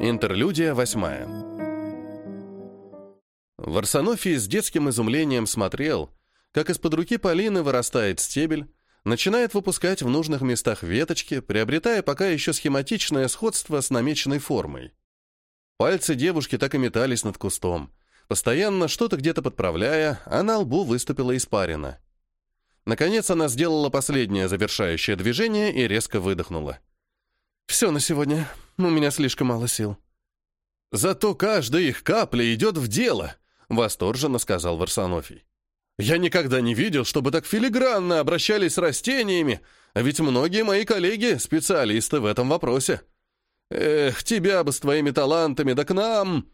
Интерлюдия восьмая. Варсонофий с детским изумлением смотрел, как из-под руки Полины вырастает стебель, начинает выпускать в нужных местах веточки, приобретая пока еще схематичное сходство с намеченной формой. Пальцы девушки так и метались над кустом, постоянно что-то где-то подправляя, а на лбу выступила испарина. Наконец она сделала последнее завершающее движение и резко выдохнула. «Все на сегодня. У меня слишком мало сил». «Зато каждая их капля идет в дело», — восторженно сказал Варсонофий. «Я никогда не видел, чтобы так филигранно обращались с растениями, а ведь многие мои коллеги — специалисты в этом вопросе. Эх, тебя бы с твоими талантами, да к нам!»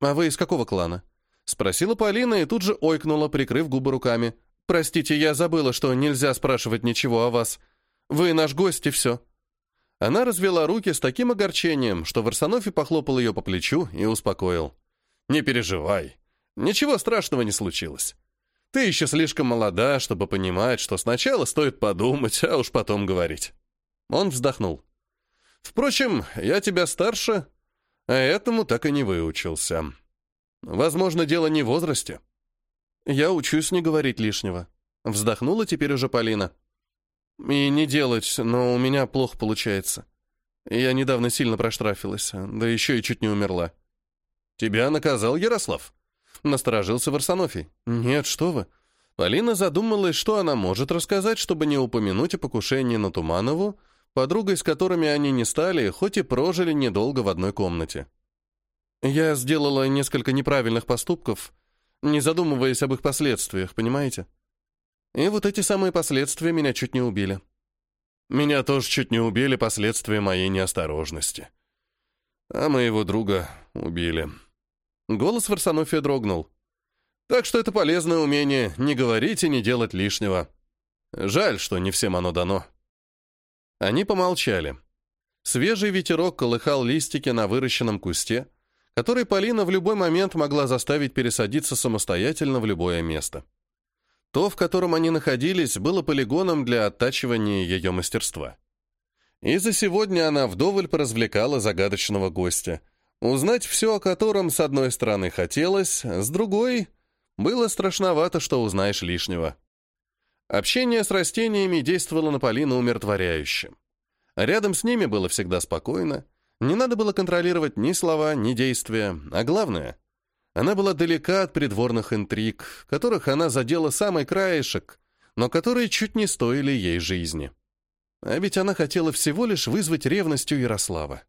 «А вы из какого клана?» — спросила Полина и тут же ойкнула, прикрыв губы руками. «Простите, я забыла, что нельзя спрашивать ничего о вас. Вы наш гость и все». Она развела руки с таким огорчением, что Варсонофи похлопал ее по плечу и успокоил. «Не переживай. Ничего страшного не случилось. Ты еще слишком молода, чтобы понимать, что сначала стоит подумать, а уж потом говорить». Он вздохнул. «Впрочем, я тебя старше, а этому так и не выучился. Возможно, дело не в возрасте». «Я учусь не говорить лишнего». Вздохнула теперь уже Полина. И не делать, но у меня плохо получается. Я недавно сильно проштрафилась, да еще и чуть не умерла. Тебя наказал Ярослав? Насторожился Варсонофий. Нет, что вы. Полина задумалась, что она может рассказать, чтобы не упомянуть о покушении на Туманову, подругой с которыми они не стали, хоть и прожили недолго в одной комнате. Я сделала несколько неправильных поступков, не задумываясь об их последствиях, понимаете? И вот эти самые последствия меня чуть не убили. Меня тоже чуть не убили последствия моей неосторожности. А моего друга убили. Голос Варсонофия дрогнул. Так что это полезное умение не говорить и не делать лишнего. Жаль, что не всем оно дано. Они помолчали. Свежий ветерок колыхал листики на выращенном кусте, который Полина в любой момент могла заставить пересадиться самостоятельно в любое место. То, в котором они находились, было полигоном для оттачивания ее мастерства. И за сегодня она вдоволь поразвлекала загадочного гостя. Узнать все, о котором, с одной стороны, хотелось, с другой — было страшновато, что узнаешь лишнего. Общение с растениями действовало на Полину умиротворяюще. Рядом с ними было всегда спокойно, не надо было контролировать ни слова, ни действия, а главное она была далека от придворных интриг, которых она задела самый краешек, но которые чуть не стоили ей жизни. А ведь она хотела всего лишь вызвать ревностью Ярослава.